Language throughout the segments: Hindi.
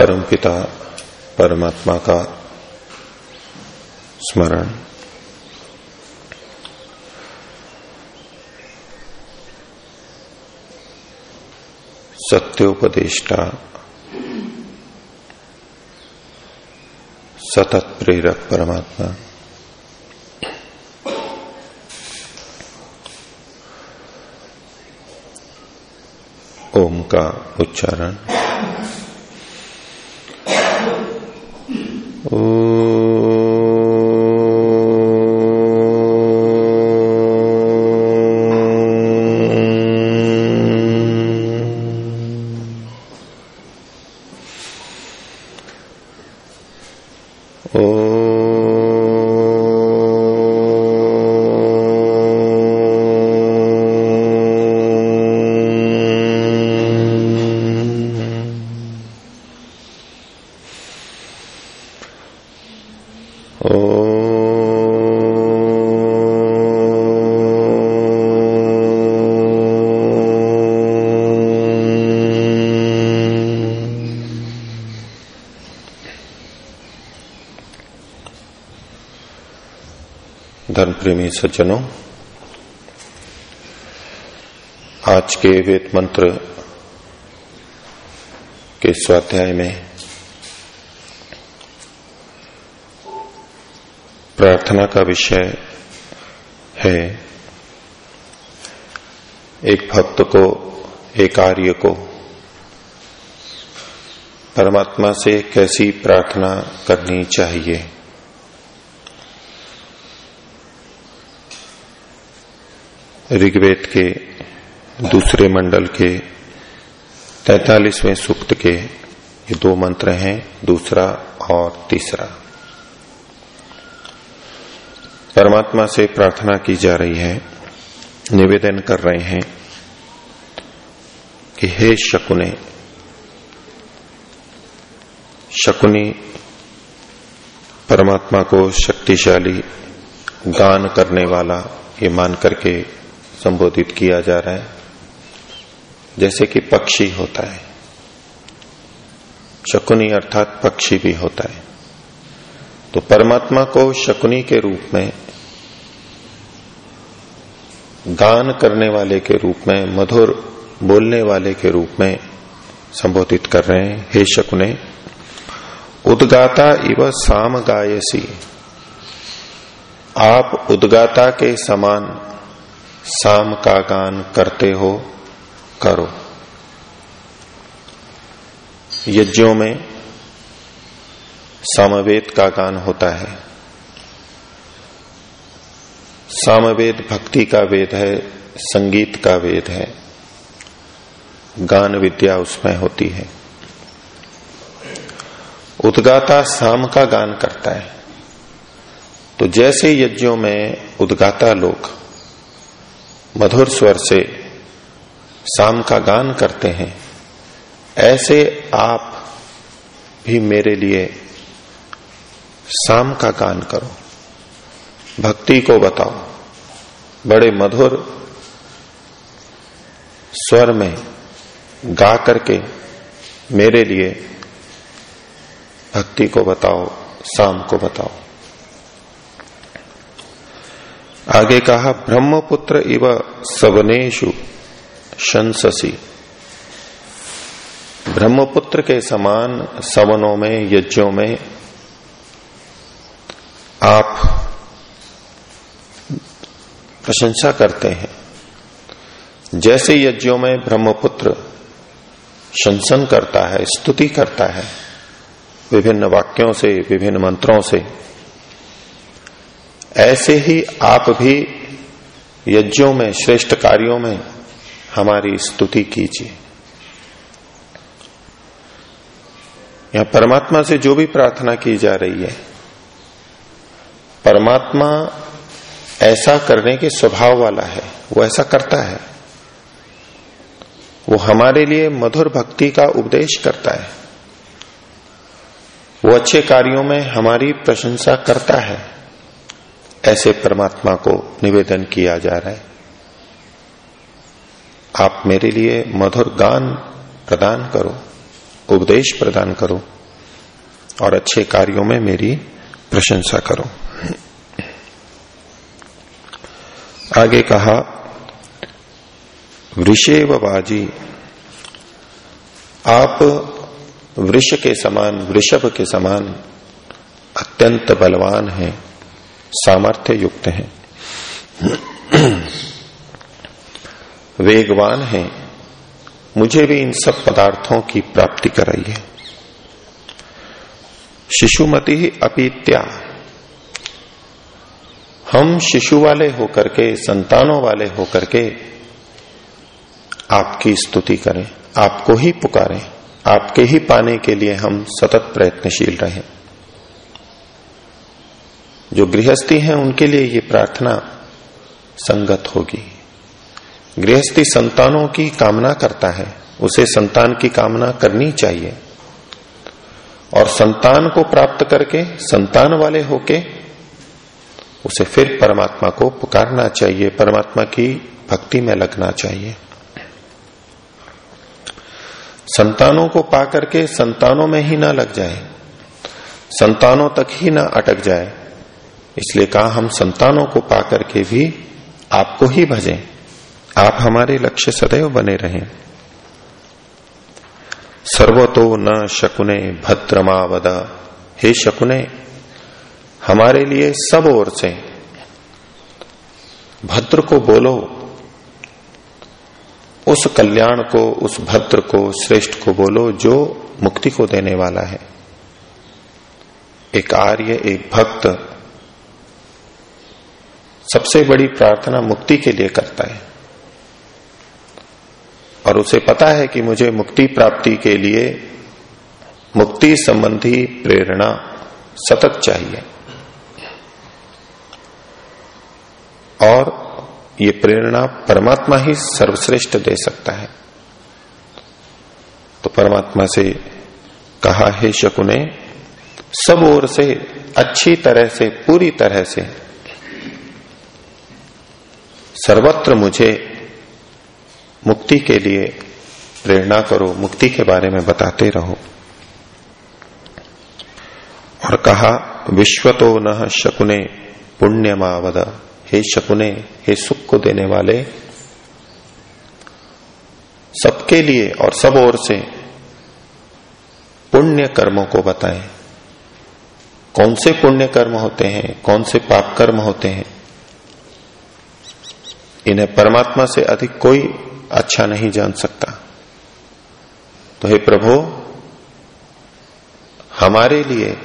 परमपिता परमात्मा का स्मरण। सत्योपदेष्टा सतत प्रेरक परमात्मा। ओम का उच्चारण। Oh. धर्म प्रेमी सज्जनों आज के वेद मंत्र के स्वाध्याय में प्रार्थना का विषय है। एक भक्त को, एक आर्य को परमात्मा से कैसी प्रार्थना करनी चाहिए? ऋग्वेद के दूसरे मंडल के तैतालीसवें सूक्त के ये दो मंत्र हैं, दूसरा और तीसरा। परमात्मा से प्रार्थना की जा रही है, निवेदन कर रहे हैं कि हे शकुने, शकुनी परमात्मा को शक्तिशाली दान करने वाला ये मान करके संबोधित किया जा रहा है। जैसे कि पक्षी होता है, शकुनी अर्थात पक्षी भी होता है। तो परमात्मा को शकुनी के रूप में, गान करने वाले के रूप में, मधुर बोलने वाले के रूप में संबोधित कर रहे हैं। हे शकुने, उदगाता इव साम गायसी। आप उदगाता के समान साम का गान करते हो, करो। यज्ञों में सामवेद का गान होता है। सामवेद भक्ति का वेद है, संगीत का वेद है। गान विद्या उसमें होती है। उदगाता साम का गान करता है। तो जैसे यज्ञों में उदगाता लोग मधुर स्वर से शाम का गान करते हैं, ऐसे आप भी मेरे लिए शाम का गान करो। भक्ति को बताओ। बड़े मधुर स्वर में गा करके मेरे लिए भक्ति को बताओ, शाम को बताओ। आगे कहा, ब्रह्मपुत्र इव सवनेशु शंससी। ब्रह्मपुत्र के समान सवनों में, यज्ञों में आप प्रशंसा करते हैं। जैसे यज्ञों में ब्रह्मपुत्र शंसन करता है, स्तुति करता है, विभिन्न वाक्यों से, विभिन्न मंत्रों से, ऐसे ही आप भी यज्ञों में, श्रेष्ठ कार्यों में हमारी स्तुति कीजिए। यहाँ परमात्मा से जो भी प्रार्थना की जा रही है परमात्मा ऐसा करने के स्वभाव वाला है, वो ऐसा करता है। वो हमारे लिए मधुर भक्ति का उपदेश करता है। वो अच्छे कार्यों में हमारी प्रशंसा करता है। ऐसे परमात्मा को निवेदन किया जा रहा है। आप मेरे लिए मधुर गान प्रदान करो, उपदेश प्रदान करो और अच्छे कार्यों में मेरी प्रशंसा करो। आगे कहा, वृषेव बाजी, आप वृष के समान, वृषभ के समान अत्यंत बलवान हैं सामर्थ्य युक्त हैं। वेगवान हैं, मुझे भी इन सब पदार्थों की प्राप्ति कराई है शिशुमति अपीत्या हम शिशु वाले होकर के, संतानों वाले होकर के आपकी स्तुति करें, आपको ही पुकारें, आपके ही पाने के लिए हम सतत प्रयत्नशील रहें। जो गृहस्थी हैं, उनके लिए ये प्रार्थना संगत होगी। गृहस्थी संतानों की कामना करता है, उसे संतान की कामना करनी चाहिए। और संतान को प्राप्त करके, संतान वाले होके उसे फिर परमात्मा को पुकारना चाहिए, परमात्मा की भक्ति में लगना चाहिए। संतानों को पा करके संतानों में ही ना लग जाए, संतानों तक ही ना अटक जाए, इसलिए कहा हम संतानों को पा करके भी आपको ही भजें, आप हमारे लक्ष्य सदैव बने रहें। सर्वतो न शकुने भद्रमावद, हे शकुने हमारे लिए सब ओर से। भद्र को बोलो। उस कल्याण को, उस भद्र को, श्रेष्ठ को बोलो जो मुक्ति को देने वाला है। एक आर्य, एक भक्त सबसे बड़ी प्रार्थना मुक्ति के लिए करता है। और उसे पता है कि मुझे मुक्ति प्राप्ति के लिए मुक्ति संबंधी प्रेरणा सतत चाहिए। और ये प्रेरणा परमात्मा ही सर्वश्रेष्ठ दे सकता है। तो परमात्मा से कहा, है शकु ने सब ओर से, अच्छी तरह से, पूरी तरह से, सर्वत्र मुझे मुक्ति के लिए प्रेरणा करो, मुक्ति के बारे में बताते रहो। और कहा विश्व तो न शकुने, पुण्यमावद। हे शकुने, हे सुख को देने वाले, सबके लिए और सब ओर से पुण्य कर्मों को बताएँ। कौन से पुण्य कर्म होते हैं, कौन से पाप कर्म होते हैं, इन्हें परमात्मा से अधिक कोई अच्छा नहीं जान सकता। तो हे प्रभु, हमारे लिए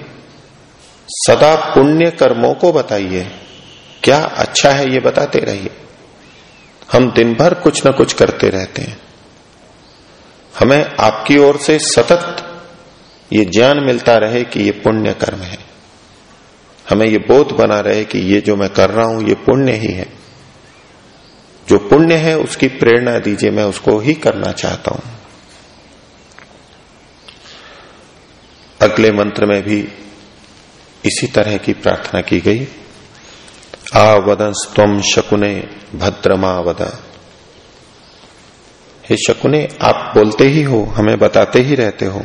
सदा पुण्य कर्मों को बताइए। क्या अच्छा है ये बताते रहिए। हम दिन भर कुछ ना कुछ करते रहते हैं। हमें आपकी ओर से सतत ये ज्ञान मिलता रहे कि ये पुण्य कर्म है। हमें ये बोध बना रहे कि ये जो मैं कर रहा हूँ, ये पुण्य ही है। जो पुण्य है, उसकी प्रेरणा दीजिए, मैं उसको ही करना चाहता हूँ। अगले मंत्र में भी इसी तरह की प्रार्थना की गई। आवदंस तम शकुने भद्रमावद। हे शकुने, आप बोलते ही हो, हमें बताते ही रहते हो।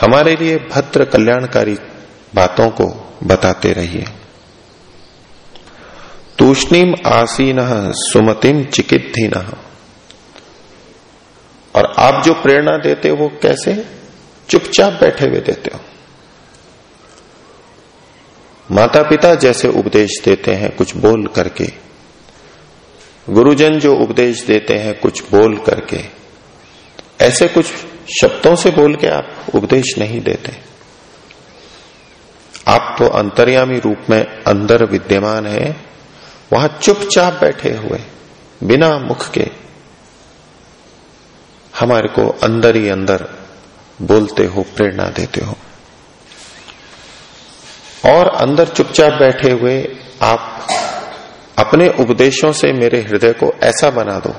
हमारे लिए भद्र कल्याणकारी बातों को बताते रहिए। तूष्णीम आसीन सुमतिम चिकित्थिन और आप जो प्रेरणा देते हो, वो कैसे? चुपचाप बैठे हुए देते हो। माता पिता जैसे उपदेश देते हैं, कुछ बोल करके। गुरुजन जो उपदेश देते हैं, कुछ बोल करके। ऐसे कुछ शब्दों से बोल के आप उपदेश नहीं देते। आप तो अंतर्यामी रूप में अंदर विद्यमान है, वहाँ चुपचाप बैठे हुए, बिना मुख के। हमारे को अंदर ही अंदर बोलते हो, प्रेरणा देते हो। और अंदर चुपचाप बैठे हुए आप अपने उपदेशों से मेरे हृदय को ऐसा बना दो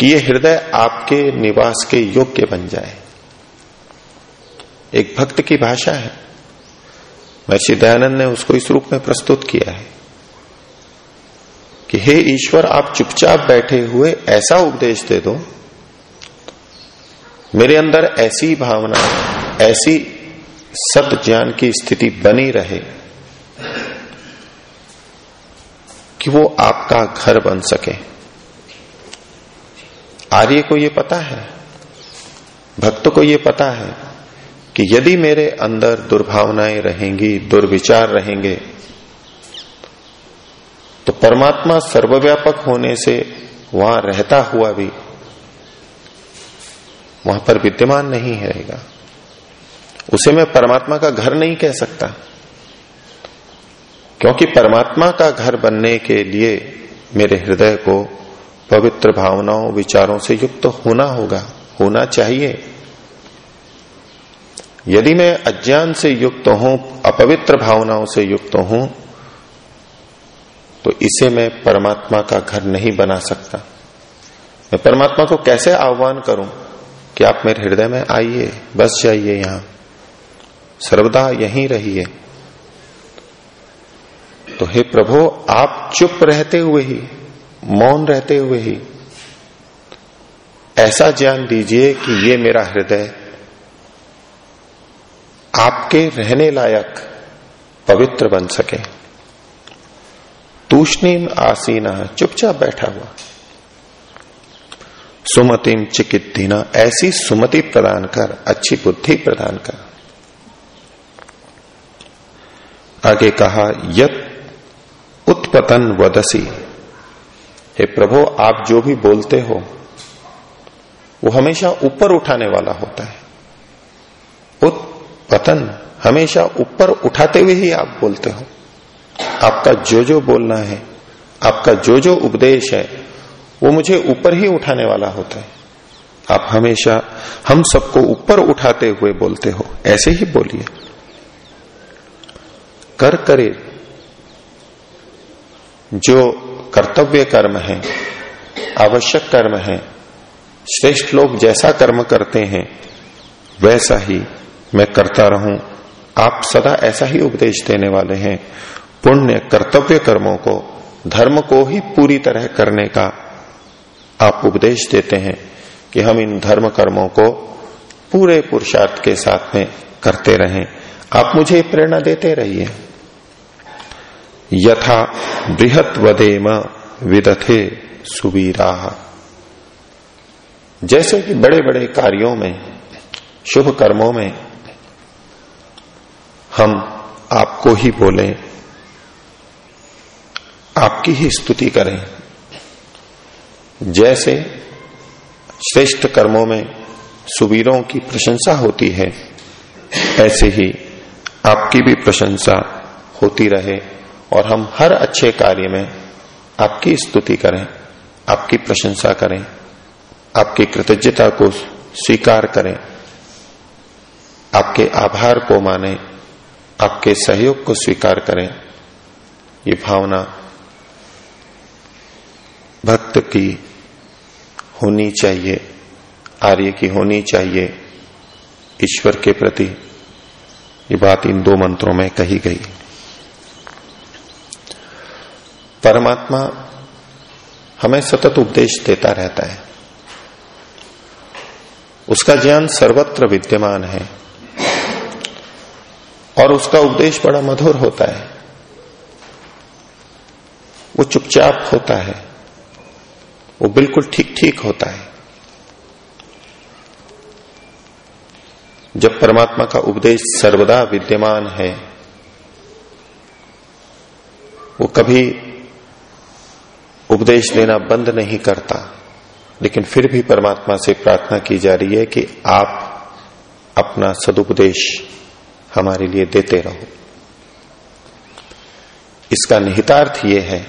कि ये हृदय आपके निवास के योग्य बन जाए। एक भक्त की भाषा है। महर्षि दयानंद ने उसको इस रूप में प्रस्तुत किया है कि हे ईश्वर, आप चुपचाप बैठे हुए ऐसा उपदेश दे दो। मेरे अंदर ऐसी भावना, ऐसी सत ज्ञान की स्थिति बनी रहे कि वो आपका घर बन सके। आर्य को ये पता है, भक्त को ये पता है कि यदि मेरे अंदर दुर्भावनाएँ रहेंगी, दुर्विचार रहेंगे तो परमात्मा सर्वव्यापक होने से वहाँ रहता हुआ भी वहाँ पर विद्यमान नहीं रहेगा। उसे मैं परमात्मा का घर नहीं कह सकता। क्योंकि परमात्मा का घर बनने के लिए मेरे हृदय को पवित्र भावनाओं, विचारों से युक्त तो होना होगा, होना चाहिए। यदि मैं अज्ञान से युक्त तो हूँ, अपवित्र भावनाओं से युक्त तो हूँ तो इसे मैं परमात्मा का घर नहीं बना सकता। मैं परमात्मा को कैसे आह्वान करूँ कि आप मेरे हृदय में आइए, बस जाइए यहाँ। सर्वदा यहीं रहिए। तो हे प्रभु, आप चुप रहते हुए ही, मौन रहते हुए ही, ऐसा ज्ञान दीजिए कि ये मेरा हृदय आपके रहने लायक पवित्र बन सके। तूष्णीम आसीना चुपचाप बैठा हुआ। सुमतिम चिकित्ना ऐसी सुमति प्रदान कर, अच्छी बुद्धि प्रदान कर। आगे कहा, यत उत्पतन वदसी। हे प्रभु, आप जो भी बोलते हो, वो हमेशा ऊपर उठाने वाला होता है। उत्पतन हमेशा ऊपर उठाते हुए ही आप बोलते हो। आपका जो जो बोलना है, आपका जो जो उपदेश है, वो मुझे ऊपर ही उठाने वाला होता है। आप हमेशा, हम सबको ऊपर उठाते हुए बोलते हो, ऐसे ही बोलिए। कर करे, जो कर्तव्य कर्म है, आवश्यक कर्म है, श्रेष्ठ लोग जैसा कर्म करते हैं, वैसा ही मैं करता रहूँ। आप सदा ऐसा ही उपदेश देने वाले हैं। पुण्य कर्तव्य कर्मों को, धर्म को ही पूरी तरह करने का आप उपदेश देते हैं कि हम इन धर्म कर्मों को पूरे पुरुषार्थ के साथ में करते रहें। आप मुझे प्रेरणा देते रहिए। यथा बृहत वदेम विदथे सुवीरा। जैसे कि बड़े बड़े कार्यों में, शुभ कर्मों में, हम आपको ही बोलें, आपकी ही स्तुति करें। जैसे श्रेष्ठ कर्मों में सुवीरों की प्रशंसा होती है, ऐसे ही आपकी भी प्रशंसा होती रहे और हम हर अच्छे कार्य में आपकी स्तुति करें, आपकी प्रशंसा करें, आपकी कृतज्ञता को स्वीकार करें, आपके आभार को माने, आपके सहयोग को स्वीकार करें। ये भावना भक्त की होनी चाहिए, आर्य की होनी चाहिए, ईश्वर के प्रति ये बात इन दो मंत्रों में कही गई। परमात्मा हमें सतत उपदेश देता रहता है। उसका ज्ञान सर्वत्र विद्यमान है और उसका उपदेश बड़ा मधुर होता है। वो चुपचाप होता है। वो बिल्कुल ठीक ठीक होता है। जब परमात्मा का उपदेश सर्वदा विद्यमान है, वो कभी उपदेश देना बंद नहीं करता, लेकिन फिर भी परमात्मा से प्रार्थना की जा रही है कि आप अपना सदुपदेश हमारे लिए देते रहो। इसका निहितार्थ यह है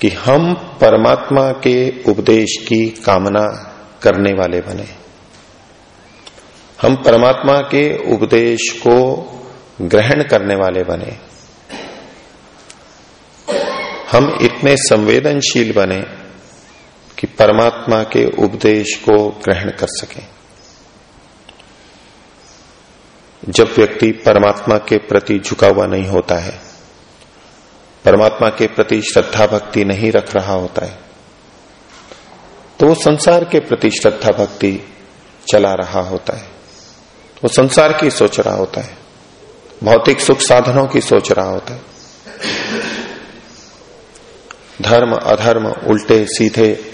कि हम परमात्मा के उपदेश की कामना करने वाले बने। हम परमात्मा के उपदेश को ग्रहण करने वाले बने। हम इतने संवेदनशील बने कि परमात्मा के उपदेश को ग्रहण कर सकें। जब व्यक्ति परमात्मा के प्रति झुका हुआ नहीं होता है, परमात्मा के प्रति श्रद्धा भक्ति नहीं रख रहा होता है तो वो संसार के प्रति श्रद्धा भक्ति चला रहा होता है। वो संसार की सोच रहा होता है। भौतिक सुख साधनों की सोच रहा होता है। धर्म, अधर्म उल्टे, सीधे,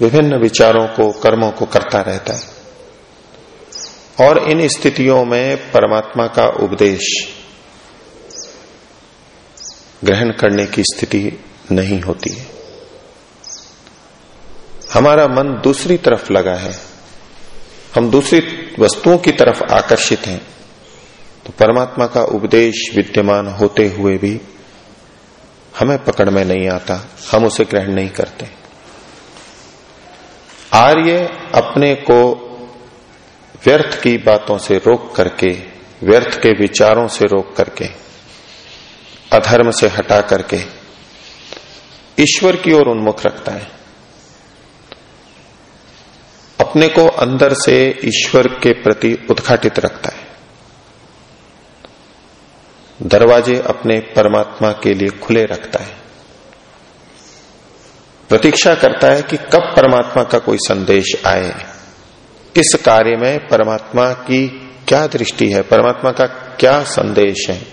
विभिन्न विचारों को, कर्मों को करता रहता है। और इन स्थितियों में परमात्मा का उपदेश ग्रहण करने की स्थिति नहीं होती है। हमारा मन दूसरी तरफ़ लगा है। हम दूसरी वस्तुओं की तरफ़ आकर्षित हैं। तो परमात्मा का उपदेश विद्यमान होते हुए भी हमें पकड़ में नहीं आता, हम उसे ग्रहण नहीं करते। आर्य अपने को व्यर्थ की बातों से रोक करके, व्यर्थ के विचारों से रोक करके, अधर्म से हटा करके, ईश्वर की ओर उन्मुख रखता है। अपने को अंदर से ईश्वर के प्रति उद्घाटित रखता है। दरवाजे अपने परमात्मा के लिए खुले रखता है। प्रतीक्षा करता है कि कब परमात्मा का कोई संदेश आए। इस कार्य में परमात्मा की क्या दृष्टि है, परमात्मा का क्या संदेश है।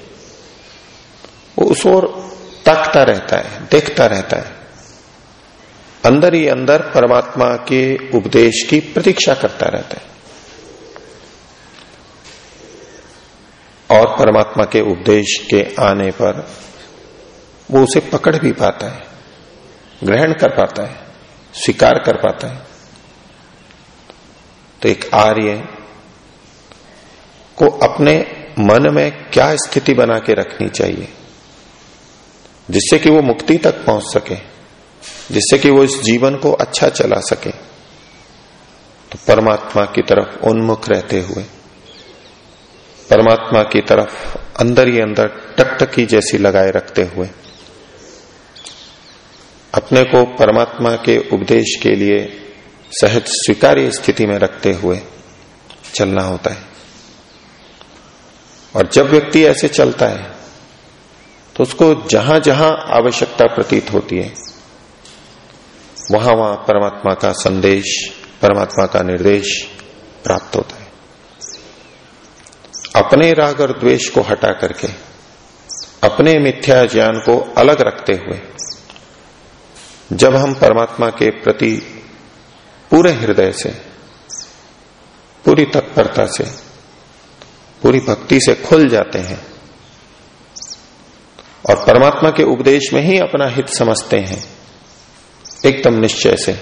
वो उस ओर तकता रहता है, देखता रहता है। अंदर ही अंदर परमात्मा के उपदेश की प्रतीक्षा करता रहता है। और परमात्मा के उपदेश के आने पर वो उसे पकड़ भी पाता है, ग्रहण कर पाता है, स्वीकार कर पाता है। तो एक आर्य को अपने मन में क्या स्थिति बना के रखनी चाहिए, जिससे कि वो मुक्ति तक पहुँच सके। जिससे कि वो इस जीवन को अच्छा चला सके। तो परमात्मा की तरफ़ उन्मुख रहते हुए, परमात्मा की तरफ़ अंदर ही अंदर टकटकी जैसी लगाए रखते हुए, अपने को परमात्मा के उपदेश के लिए सहज स्वीकार्य स्थिति में रखते हुए चलना होता है। और जब व्यक्ति ऐसे चलता है तो उसको जहाँ जहाँ आवश्यकता प्रतीत होती है वहाँ वहाँ परमात्मा का संदेश, परमात्मा का निर्देश प्राप्त होता है। अपने राग और द्वेष को हटा करके, अपने मिथ्या ज्ञान को अलग रखते हुए, जब हम परमात्मा के प्रति पूरे हृदय से, पूरी तत्परता से, पूरी भक्ति से खुल जाते हैं और परमात्मा के उपदेश में ही अपना हित समझते हैं एकदम निश्चय से।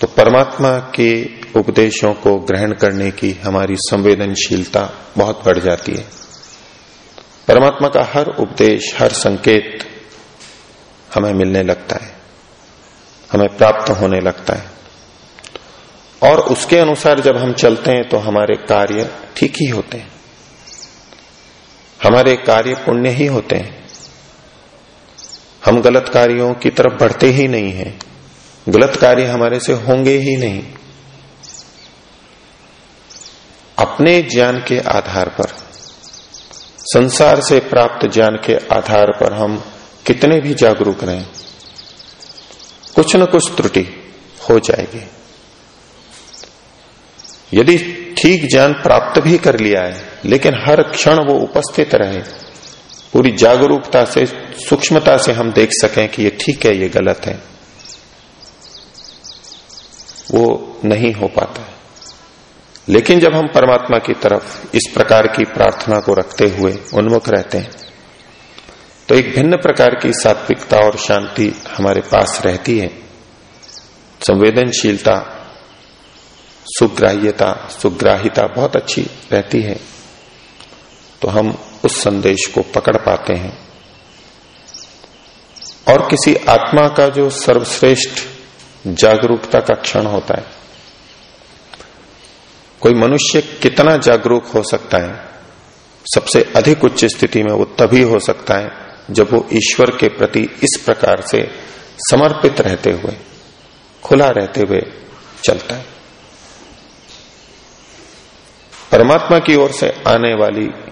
तो परमात्मा के उपदेशों को ग्रहण करने की हमारी संवेदनशीलता बहुत बढ़ जाती है। परमात्मा का हर उपदेश, हर संकेत हमें मिलने लगता है, हमें प्राप्त होने लगता है। और उसके अनुसार जब हम चलते हैं तो हमारे कार्य ठीक ही होते हैं। हमारे कार्य पुण्य ही होते हैं। हम गलत कार्यों की तरफ़ बढ़ते ही नहीं हैं। गलत कार्य हमारे से होंगे ही नहीं। अपने ज्ञान के आधार पर, संसार से प्राप्त ज्ञान के आधार पर हम कितने भी जागरूक रहें, कुछ न कुछ त्रुटि हो जाएगी। यदि ठीक ज्ञान प्राप्त भी कर लिया है, लेकिन हर क्षण वो उपस्थित रहे पूरी जागरूकता से, सूक्ष्मता से हम देख सकें कि ये ठीक है, ये गलत है। वो नहीं हो पाता है। लेकिन जब हम परमात्मा की तरफ़ इस प्रकार की प्रार्थना को रखते हुए उन्मुख रहते हैं तो एक भिन्न प्रकार की सात्विकता और शांति हमारे पास रहती है। संवेदनशीलता, सुग्राह्यता, सुग्राहिता बहुत अच्छी रहती है। तो हम उस संदेश को पकड़ पाते हैं। और किसी आत्मा का जो सर्वश्रेष्ठ जागरूकता का क्षण होता है। कोई मनुष्य कितना जागरूक हो सकता है? सबसे अधिक उच्च स्थिति में वो तभी हो सकता है जब वो ईश्वर के प्रति इस प्रकार से समर्पित रहते हुए, खुला रहते हुए चलता है। परमात्मा की ओर से आने वाली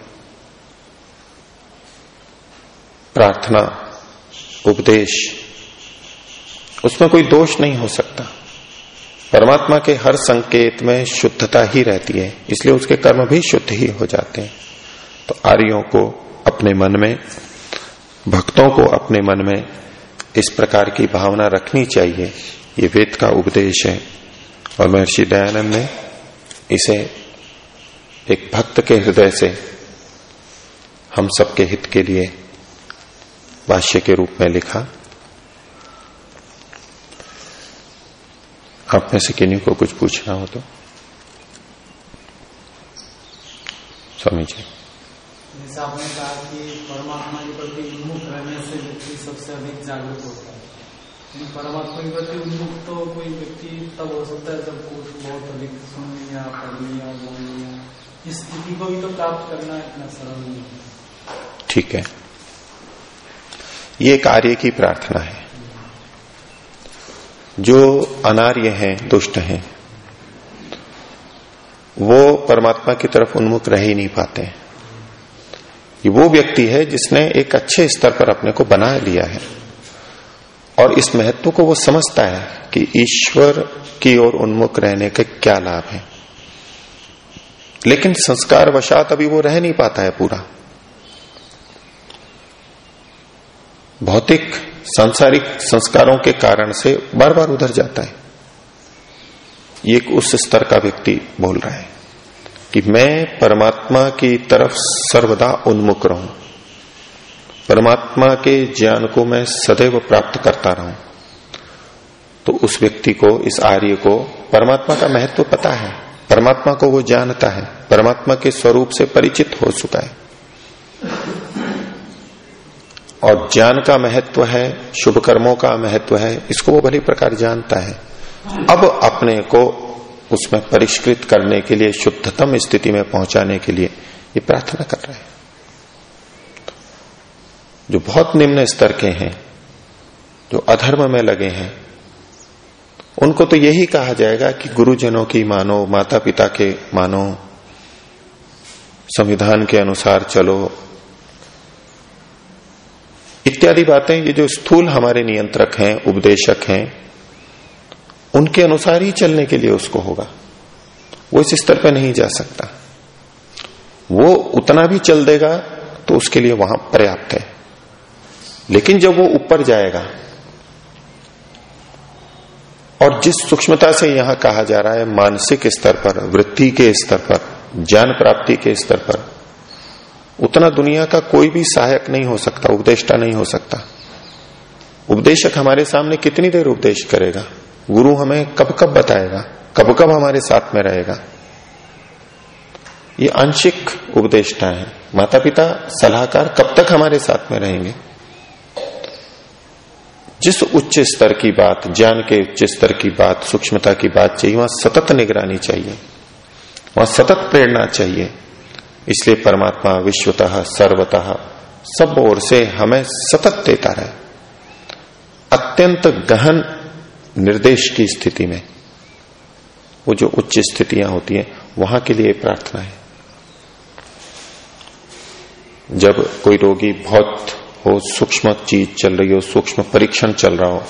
प्रार्थना, उपदेश। उसमें कोई दोष नहीं हो सकता। परमात्मा के हर संकेत में शुद्धता ही रहती है, इसलिए उसके कर्म भी शुद्ध ही हो जाते हैं। तो आर्यों को अपने मन में, भक्तों को अपने मन में इस प्रकार की भावना रखनी चाहिए। ये वेद का उपदेश है। और महर्षि दयानंद ने इसे एक भक्त के हृदय से हम सबके हित के लिए भाष्य के रूप में लिखा। आप में से किन्हीं को कुछ पूछना हो तो? स्वामी जी। जैसे आपने कहा कि परमात्मा के प्रति उन्मुख रहने से व्यक्ति सबसे अधिक जागरूक होता है। परमात्मा के प्रति उन्मुख तो कोई व्यक्ति तब हो सकता है जब कुछ बहुत अधिक सुन लिया पढ़ लिया बोल लिया इस स्थिति को भी तो प्राप्त करना इतना सरल नहीं है। ठीक है। ये कार्य की प्रार्थना है। जो अनार्य हैं, दुष्ट हैं, वो परमात्मा की तरफ़ उन्मुख रह ही नहीं पाते। ये वो व्यक्ति है जिसने एक अच्छे स्तर पर अपने को बना लिया है। और इस महत्व को वो समझता है कि ईश्वर की ओर उन्मुख रहने के क्या लाभ है। लेकिन संस्कार वशात अभी वो रह नहीं पाता है पूरा। भौतिक, सांसारिक संस्कारों के कारण से बार बार उधर जाता है। ये एक उस स्तर का व्यक्ति बोल रहा है कि मैं परमात्मा की तरफ़ सर्वदा उन्मुख रहूँ। परमात्मा के ज्ञान को मैं सदैव प्राप्त करता रहूँ। तो उस व्यक्ति को, इस आर्य को परमात्मा का महत्व पता है। परमात्मा को वो जानता है। परमात्मा के स्वरूप से परिचित हो चुका है। और ज्ञान का महत्व है, शुभ कर्मों का महत्व है, इसको वो भली प्रकार जानता है। अब अपने को उसमें परिष्कृत करने के लिए, शुद्धतम स्थिति में पहुँचाने के लिए ये प्रार्थना कर रहे हैं। जो बहुत निम्न स्तर के हैं, जो अधर्म में लगे हैं, उनको तो यही कहा जाएगा कि गुरुजनों की मानो माता पिता के मानो, संविधान के अनुसार चलो इत्यादि बातें, ये जो स्थूल हमारे नियंत्रक हैं, उपदेशक हैं, उनके अनुसार ही चलने के लिए उसको होगा। वो इस स्तर पर नहीं जा सकता। वो उतना भी चल देगा तो उसके लिए वहाँ पर्याप्त है। लेकिन जब वो ऊपर जाएगा, और जिस सूक्ष्मता से यहाँ कहा जा रहा है, मानसिक स्तर पर, वृत्ति के स्तर पर, ज्ञान प्राप्ति के स्तर पर उतना दुनिया का कोई भी सहायक नहीं हो सकता, उपदेष्टा नहीं हो सकता। उपदेशक हमारे सामने कितनी देर उपदेश करेगा? गुरु हमें कब कब बताएगा? कब कब हमारे साथ में रहेगा? ये आंशिक उपदेष्टा है। माता पिता सलाहकार कब तक हमारे साथ में रहेंगे? जिस उच्च स्तर की बात, ज्ञान के उच्च स्तर की बात, सूक्ष्मता की बात चाहिए, वहाँ सतत निगरानी चाहिए। वहाँ सतत प्रेरणा चाहिए। इसलिए परमात्मा विश्वतः, सर्वतः, सब ओर से हमें सतत देता रहे। अत्यंत गहन निर्देश की स्थिति में, वो जो उच्च स्थितियाँ होती हैं, वहाँ के लिए प्रार्थना है। जब कोई रोगी बहुत हो, सूक्ष्म चीज़ चल रही हो, सूक्ष्म परीक्षण चल रहा हो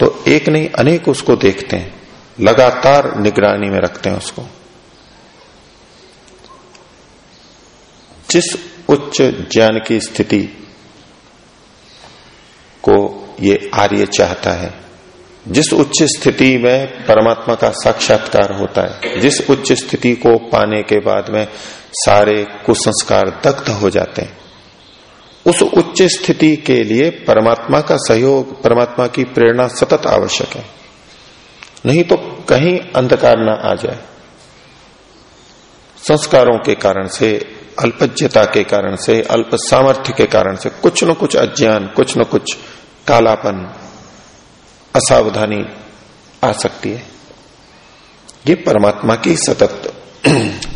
तो एक नहीं, अनेक उसको देखते हैं, लगातार निगरानी में रखते हैं उसको। जिस उच्च ज्ञान की स्थिति को ये आर्य चाहता है, जिस उच्च स्थिति में परमात्मा का साक्षात्कार होता है, जिस उच्च स्थिति को पाने के बाद में सारे कुसंस्कार दग्ध हो जाते हैं, उस उच्च स्थिति के लिए परमात्मा का सहयोग, परमात्मा की प्रेरणा सतत आवश्यक है। नहीं तो कहीं अंधकार ना आ जाए। संस्कारों के कारण से अल्पज्यता के कारण से, अल्प सामर्थ्य के कारण से, कुछ न कुछ अज्ञान, कुछ न कुछ कालापन, असावधानी आ सकती है। ये परमात्मा की सतत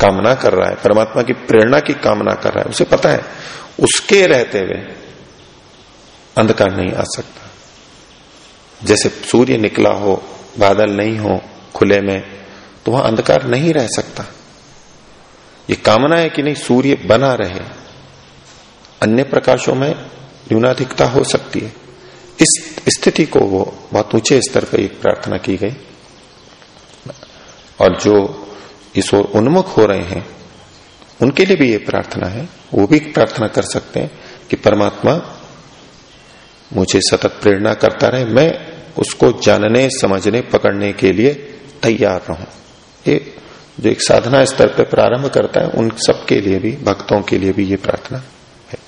कामना कर रहा है, परमात्मा की प्रेरणा की कामना कर रहा है। उसे पता है, उसके रहते हुए अंधकार नहीं आ सकता। जैसे सूर्य निकला हो, बादल नहीं हो खुले में तो वहाँ अंधकार नहीं रह सकता। ये कामना है कि नहीं, सूर्य बना रहे। अन्य प्रकाशों में न्यूनाधिकता हो सकती है। इस स्थिति को वो बहुत ऊँचे स्तर पर एक प्रार्थना की गई। और जो इस ओर उन्मुख हो रहे हैं, उनके लिए भी ये प्रार्थना है। वो भी प्रार्थना कर सकते हैं कि परमात्मा मुझे सतत प्रेरणा करता रहे। मैं उसको जानने, समझने, पकड़ने के लिए तैयार रहूँ। ये जो एक साधना स्तर पर प्रारंभ करता है उन सबके लिए भी भक्तों के लिए भी ये प्रार्थना है।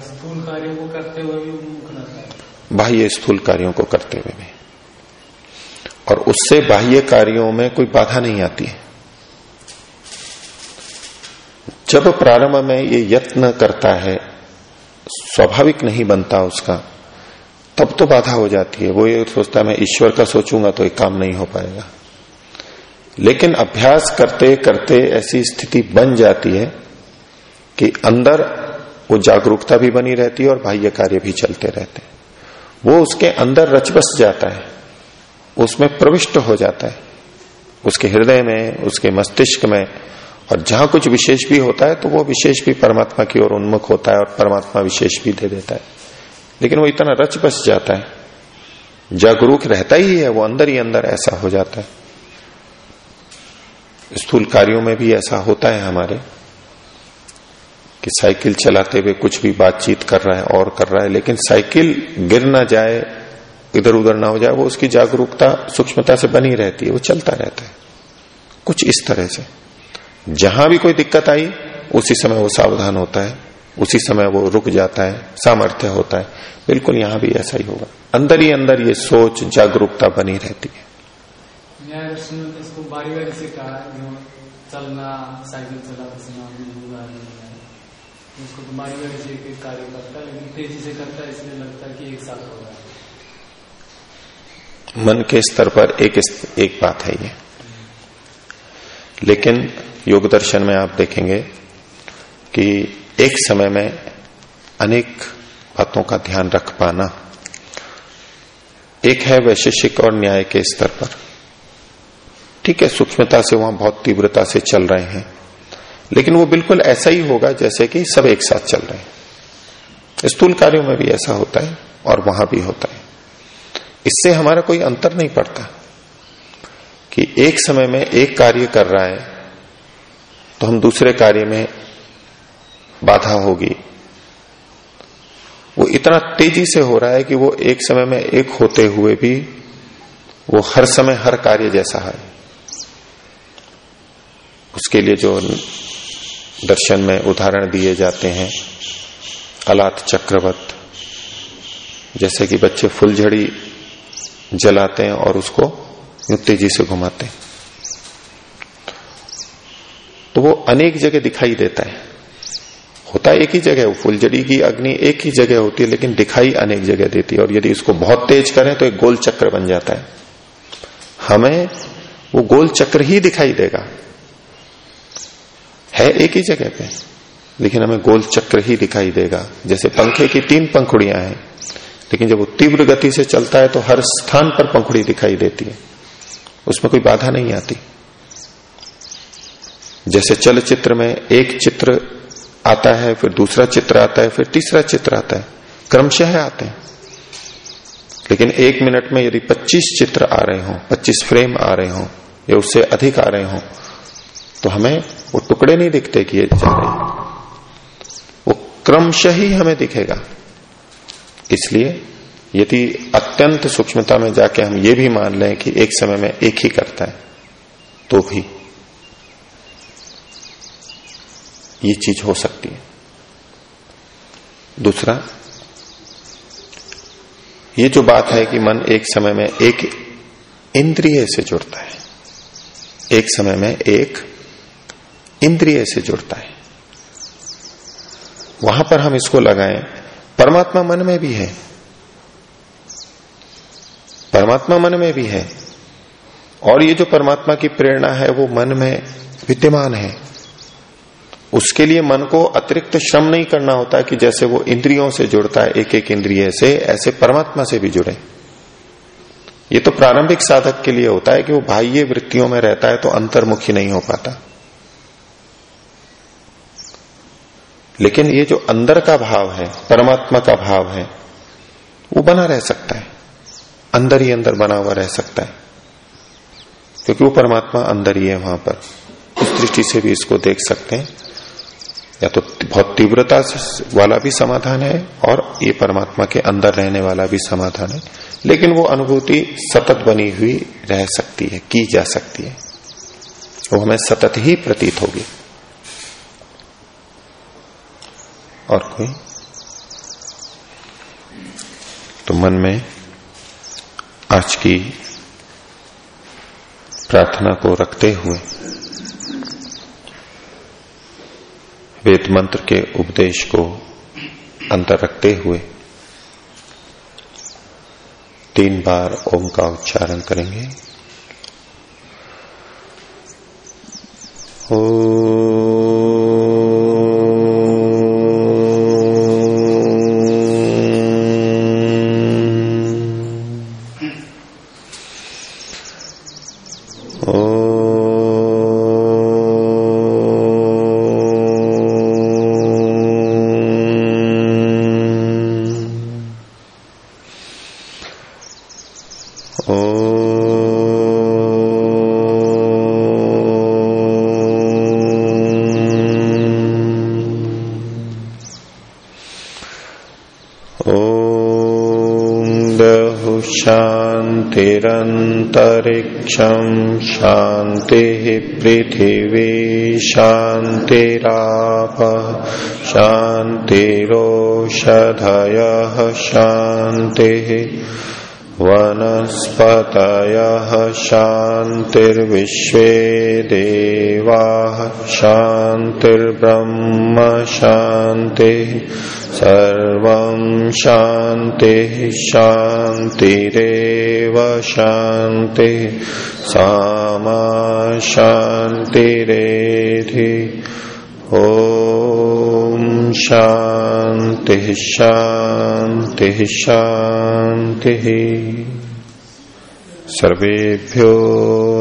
स्थूल कार्यों को करते हुए भी बाह्य स्थूल कार्यों को करते हुए भी। और उससे बाह्य कार्यों में कोई बाधा नहीं आती है। जब प्रारंभ में ये यत्न करता है स्वाभाविक नहीं बनता उसका तब तो बाधा हो जाती है। वो ये सोचता है मैं ईश्वर का सोचूँगा तो एक काम नहीं हो पाएगा। लेकिन अभ्यास करते करते ऐसी स्थिति बन जाती है कि अंदर वो जागरूकता भी बनी रहती है और बाह्य कार्य भी चलते रहते हैं। वो उसके अंदर रच बस जाता है, उसमें प्रविष्ट हो जाता है, उसके हृदय में, उसके मस्तिष्क में, और जहाँ कुछ विशेष भी होता है तो वो विशेष भी परमात्मा की ओर उन्मुख होता है और परमात्मा विशेष भी दे देता है। लेकिन वो इतना रच बस जाता है, जागरूक रहता ही है, वो अंदर ही अंदर ऐसा हो जाता है। स्थूल कार्यों में भी ऐसा होता है हमारे, कि साइकिल चलाते हुए कुछ भी बातचीत कर रहा है और कर रहा है, लेकिन साइकिल गिर ना जाए इधर उधर ना हो जाए, वो उसकी जागरूकता, सूक्ष्मता से बनी रहती है, वो चलता रहता है। कुछ इस तरह से। जहाँ भी कोई दिक्कत आई, उसी समय वो सावधान होता है, उसी समय वो रुक जाता है, सामर्थ्य होता है। बिल्कुल यहाँ भी ऐसा ही होगा। अंदर ही अंदर ये सोच, जागरूकता बनी रहती है। इसको बारी बारी से कहा चलना, साइकिल चला उसको तो बारी से एक कार्य करता है, लेकिन तेज़ी से करता है, इसलिए लगता है कि एक साथ हो रहा है मन के स्तर पर एक एक बात है ये। लेकिन योग दर्शन में आप देखेंगे कि एक समय में अनेक बातों का ध्यान रख पाना, एक है वैशेषिक और न्याय के स्तर पर। ठीक है, सूक्ष्मता से वहाँ बहुत तीव्रता से चल रहे हैं। लेकिन वो बिल्कुल ऐसा ही होगा जैसे कि सब एक साथ चल रहे हैं। स्थूल कार्यों में भी ऐसा होता है और वहाँ भी होता है। इससे हमारा कोई अंतर नहीं पड़ता कि एक समय में एक कार्य कर रहा है तो हम दूसरे कार्य में बाधा होगी। वो इतना तेज़ी से हो रहा है कि वो एक समय में एक होते हुए भी वो हर समय हर कार्य जैसा है। उसके लिए जो दर्शन में उदाहरण दिए जाते हैं, अलात चक्रवत, जैसे कि बच्चे फुलझड़ी जलाते हैं और उसको तेज़ी से घुमाते हैं। तो वो अनेक जगह दिखाई देता है। होता एक ही जगह, फुलझड़ी की अग्नि एक ही जगह होती है, लेकिन दिखाई अनेक जगह देती है। और यदि इसको बहुत तेज करें तो एक गोल चक्र बन जाता है। हमें वो गोल चक्र ही दिखाई देगा। है एक ही जगह पे। लेकिन हमें गोल चक्र ही दिखाई देगा। जैसे पंखे की तीन पंखुड़ियाँ हैं, लेकिन जब वो तीव्र गति से चलता है तो हर स्थान पर पंखुड़ी दिखाई देती है। उसमें कोई बाधा नहीं आती। जैसे चलचित्र में एक चित्र आता है, फिर दूसरा चित्र आता है, फिर तीसरा चित्र आता है। क्रमशः आते हैं। लेकिन एक मिनट में यदि 25 चित्र आ रहे हो 25 फ्रेम आ रहे हो, या उससे अधिक आ रहे हो तो हमें वो टुकड़े नहीं दिखते कि ये जा रही वो क्रमशः ही हमें दिखेगा। इसलिए यदि अत्यंत सूक्ष्मता में जाके हम ये भी मान लें कि एक समय में एक ही करता है तो भी ये चीज़ हो सकती है। दूसरा, ये जो बात है कि मन एक समय में एक इंद्रिय से जुड़ता है, एक समय में एक इंद्रिय से जुड़ता है। वहाँ पर हम इसको लगाएँ। परमात्मा मन में भी है। परमात्मा मन में भी है। और ये जो परमात्मा की प्रेरणा है, वो मन में विद्यमान है। उसके लिए मन को अतिरिक्त श्रम नहीं करना होता कि जैसे वो इंद्रियों से जुड़ता है एक एक इंद्रिय से, ऐसे परमात्मा से भी जुड़े। ये तो प्रारंभिक साधक के लिए होता है कि वो बाह्य वृत्तियों में रहता है तो अंतर्मुखी नहीं हो पाता। लेकिन ये जो अंदर का भाव है, परमात्मा का भाव है, वो बना रह सकता है। अंदर ही अंदर बना हुआ रह सकता है। क्योंकि वो परमात्मा अंदर ही है वहाँ पर। उस दृष्टि से भी इसको देख सकते हैं। या तो बहुत तीव्रता वाला भी समाधान है और ये परमात्मा के अंदर रहने वाला भी समाधान है। लेकिन वो अनुभूति सतत बनी हुई रह सकती है, की जा सकती है। वो हमें सतत ही प्रतीत होगी। और कोई? तो मन में आज की प्रार्थना को रखते हुए वेद मंत्र के उपदेश को अंतर रखते हुए तीन बार ओम का उच्चारण करेंगे। ओ शांतिरन्तरिक्षम् शान्तिः पृथिवी शान्तिराप शान्तिरोषधयः शान्तिः वनस्पतयः शान्तिर्विश्वे देवाः शान्तिः सर्वं शान्तिः शान्तिरेव शान्तिः सामा शान्तिरेधि। ॐ शान्तिः शान्तिः शान्तिः। सर्वेभ्यो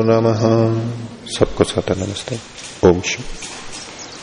नमः। सबको साथ नमस्ते। ओम शिव